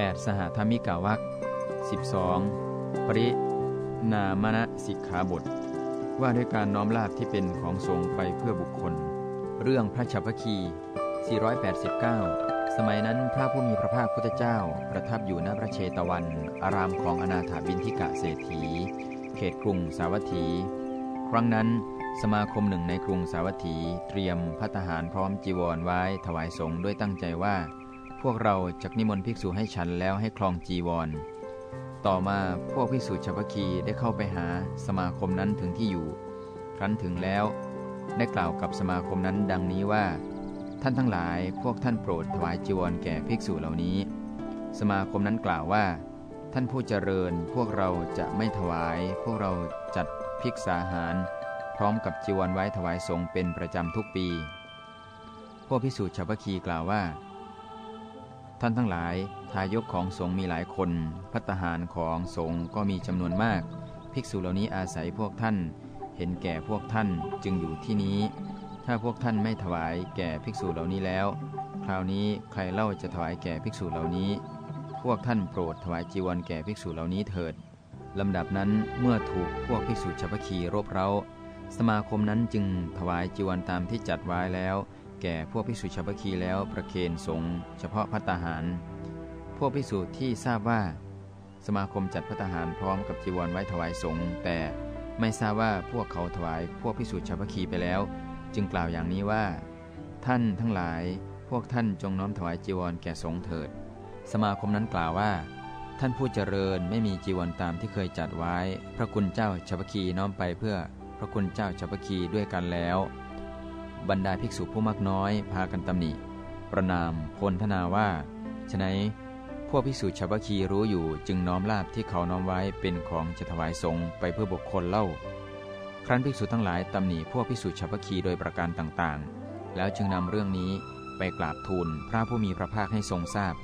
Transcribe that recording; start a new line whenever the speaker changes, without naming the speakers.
8. สหธรรมิกาวัก 12. ปรินามณสิกขาบท ว่าด้วยการน้อมลาภที่เป็นของสงฆ์ไปเพื่อบุคคล เรื่องพระชัพพคี 489 สมัยนั้นพระผู้มีพระภาคพุทธเจ้า ประทับอยู่ณพระเชตวัน อารามของอนาถาบินทิกะเศรษฐี เขตกรุงสาวัตถี ครั้งนั้นสมาคมหนึ่งในกรุงสาวัตถี เตรียมพัฒหารพร้อมจีวรไว้ถวายสงฆ์ด้วยตั้งใจว่า พวกเราจะนิมนต์ภิกษุให้ฉันแล้วให้คลองจีวร ต่อมาพวกภิกษุชาวพคีได้เข้าไปหาสมาคมนั้นถึงที่อยู่ ครั้นถึงแล้ว ได้กล่าวกับสมาคมนั้นดังนี้ว่า ท่านทั้งหลายพวกท่านโปรดถวายจีวรแก่ภิกษุเหล่านี้ สมาคมนั้นกล่าวว่า ท่านผู้เจริญพวกเราจะไม่ถวาย พวกเราจัดภิกษาหาร พร้อมกับจีวรไว้ถวายสงฆ์เป็นประจำทุกปี พวกภิกษุชาวพคีกล่าวว่า ท่านทั้งหลาย ทายกของสงฆ์มีหลายคน พัตหารของสงฆ์ก็มีจำนวนมาก ภิกษุเหล่านี้อาศัยพวกท่าน เห็นแก่พวกท่านจึงอยู่ที่นี้ ถ้าพวกท่านไม่ถวายแก่ภิกษุเหล่านี้แล้ว คราวนี้ใครเล่าจะถวายแก่ภิกษุเหล่านี้ พวกท่านโปรดถวายจีวรแก่ภิกษุเหล่านี้เถิดลำดับนั้นเมื่อถูกพวกภิกษุชาวพคีรบเร้า สมาคมนั้นจึงถวายจีวรตามที่จัดไว้แล้ว แก่พวกภิกษุชาวพคีแล้วประเคนสงฆ์เฉพาะพัตตาหาร พวกภิกษุที่ทราบว่า สมาคมจัดพัตตาหารพร้อมกับจีวรไว้ถวายสงฆ์แต่ไม่ทราบว่าพวกเขาถวายพวกภิกษุชาวพคีไปแล้ว จึงกล่าวอย่างนี้ว่า ท่านทั้งหลายพวกท่านจงน้อมถวายจีวรแก่สงฆ์เถิด สมาคมนั้นกล่าวว่า ท่านผู้เจริญไม่มีจีวรตามที่เคยจัดไว้ พระคุณเจ้าชาวพคีน้อมไปเพื่อพระคุณเจ้าชาวพคีด้วยกันแล้ว บรรดาภิกษุผู้มากน้อยพากันตำหนิ ประนามพลทนาว่าฉนัยพวกภิกษุชาวพคีรู้อยู่จึงน้อมลาบที่เขาน้อมไว้เป็นของจะถวายสงฆ์ไปเพื่อบุคคลเล่า ครั้นภิกษุทั้งหลายตำหนิพวกภิกษุชาวพคีโดยประการต่างๆ แล้วจึงนำเรื่องนี้ไปกราบทูลพระผู้มีพระภาคให้ทรงทราบ